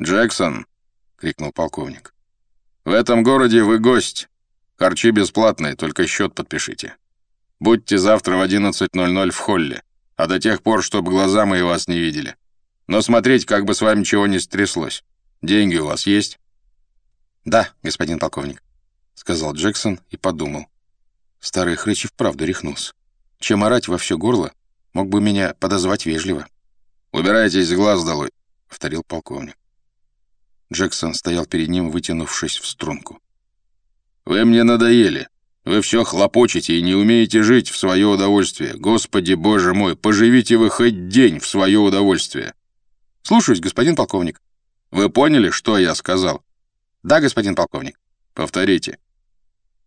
«Джексон!» — крикнул полковник. «В этом городе вы гость. Харчи бесплатные, только счет подпишите. Будьте завтра в 11.00 в холле, а до тех пор, чтобы глаза мои вас не видели. Но смотреть, как бы с вами чего не стряслось. Деньги у вас есть?» «Да, господин полковник», — сказал Джексон и подумал. Старый хрыч и вправду рехнулся. Чем орать во все горло, мог бы меня подозвать вежливо. «Убирайтесь с глаз долой», — повторил полковник. Джексон стоял перед ним, вытянувшись в струнку. «Вы мне надоели. Вы все хлопочете и не умеете жить в свое удовольствие. Господи, боже мой, поживите вы хоть день в свое удовольствие». «Слушаюсь, господин полковник». «Вы поняли, что я сказал?» «Да, господин полковник». «Повторите».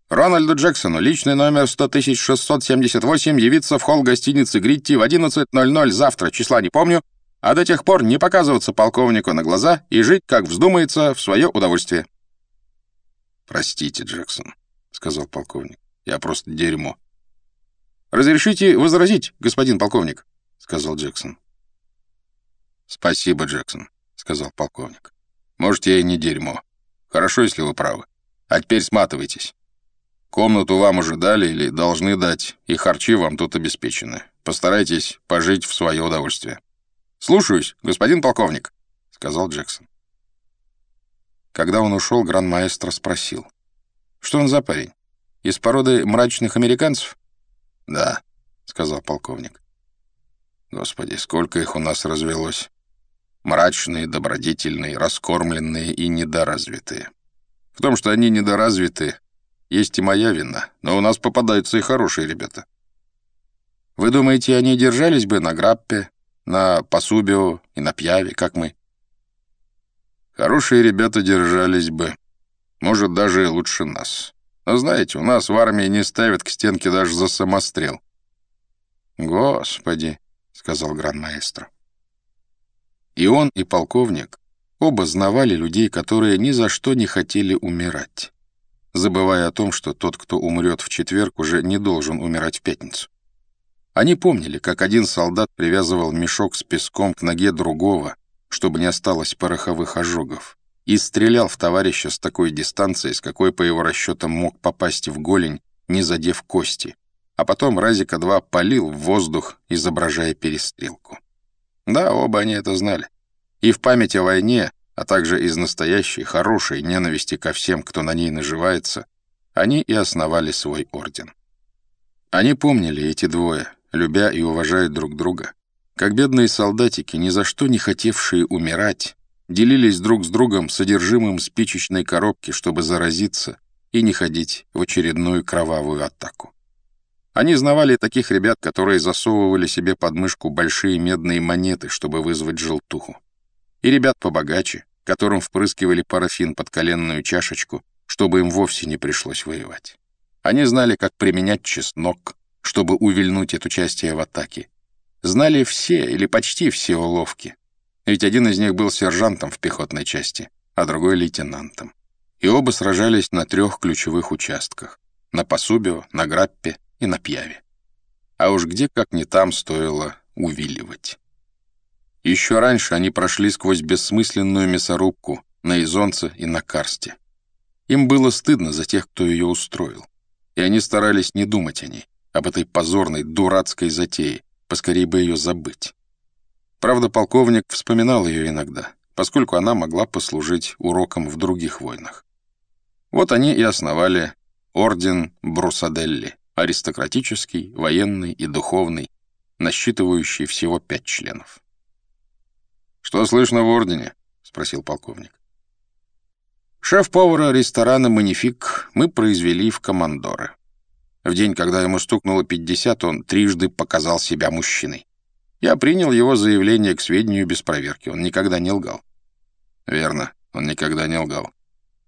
Рональду Джексону, личный номер 100678, явиться в холл гостиницы Гритти в 11.00 завтра, числа не помню, а до тех пор не показываться полковнику на глаза и жить, как вздумается, в свое удовольствие. «Простите, Джексон», — сказал полковник, — «я просто дерьмо». «Разрешите возразить, господин полковник», — сказал Джексон. «Спасибо, Джексон», — сказал полковник. «Может, я и не дерьмо. Хорошо, если вы правы. А теперь сматывайтесь». Комнату вам уже дали или должны дать, и харчи вам тут обеспечены. Постарайтесь пожить в свое удовольствие». «Слушаюсь, господин полковник», — сказал Джексон. Когда он ушел, гран-маэстро спросил. «Что он за парень? Из породы мрачных американцев?» «Да», — сказал полковник. «Господи, сколько их у нас развелось. Мрачные, добродетельные, раскормленные и недоразвитые. В том, что они недоразвиты, есть и моя вина, но у нас попадаются и хорошие ребята. Вы думаете, они держались бы на Граппе, на Пасубио и на Пьяве, как мы? Хорошие ребята держались бы. Может, даже лучше нас. Но знаете, у нас в армии не ставят к стенке даже за самострел. «Господи», — сказал гран-маэстро. И он, и полковник оба знавали людей, которые ни за что не хотели умирать забывая о том, что тот, кто умрет в четверг, уже не должен умирать в пятницу. Они помнили, как один солдат привязывал мешок с песком к ноге другого, чтобы не осталось пороховых ожогов, и стрелял в товарища с такой дистанции, с какой, по его расчетам, мог попасть в голень, не задев кости, а потом разика-два полил в воздух, изображая перестрелку. Да, оба они это знали. И в память о войне а также из настоящей, хорошей ненависти ко всем, кто на ней наживается, они и основали свой орден. Они помнили эти двое, любя и уважая друг друга, как бедные солдатики, ни за что не хотевшие умирать, делились друг с другом содержимым спичечной коробки, чтобы заразиться и не ходить в очередную кровавую атаку. Они знавали таких ребят, которые засовывали себе под мышку большие медные монеты, чтобы вызвать желтуху. И ребят побогаче, которым впрыскивали парафин под коленную чашечку, чтобы им вовсе не пришлось воевать. Они знали, как применять чеснок, чтобы увильнуть от участия в атаке. Знали все или почти все уловки. Ведь один из них был сержантом в пехотной части, а другой — лейтенантом. И оба сражались на трех ключевых участках — на Посубио, на Граппе и на Пьяве. А уж где, как не там, стоило увиливать. Еще раньше они прошли сквозь бессмысленную мясорубку на Изонце и на Карсте. Им было стыдно за тех, кто ее устроил. И они старались не думать о ней, об этой позорной, дурацкой затее, поскорее бы ее забыть. Правда, полковник вспоминал ее иногда, поскольку она могла послужить уроком в других войнах. Вот они и основали орден Брусаделли, аристократический, военный и духовный, насчитывающий всего пять членов. «Что слышно в Ордене?» — спросил полковник. Шеф-повара ресторана «Манифик» мы произвели в командоры. В день, когда ему стукнуло 50, он трижды показал себя мужчиной. Я принял его заявление к сведению без проверки. Он никогда не лгал. Верно, он никогда не лгал.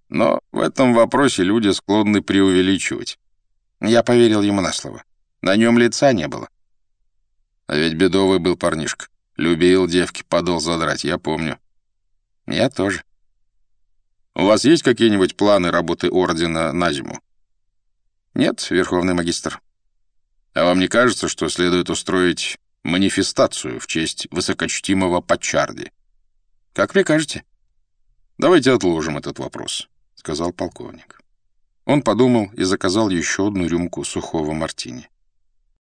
Но в этом вопросе люди склонны преувеличивать. Я поверил ему на слово. На нем лица не было. А ведь бедовый был парнишка. Любил девки подол задрать, я помню. Я тоже. У вас есть какие-нибудь планы работы Ордена на зиму? Нет, Верховный Магистр. А вам не кажется, что следует устроить манифестацию в честь высокочтимого Пачарди? Как прикажете. Давайте отложим этот вопрос», — сказал полковник. Он подумал и заказал еще одну рюмку сухого мартини.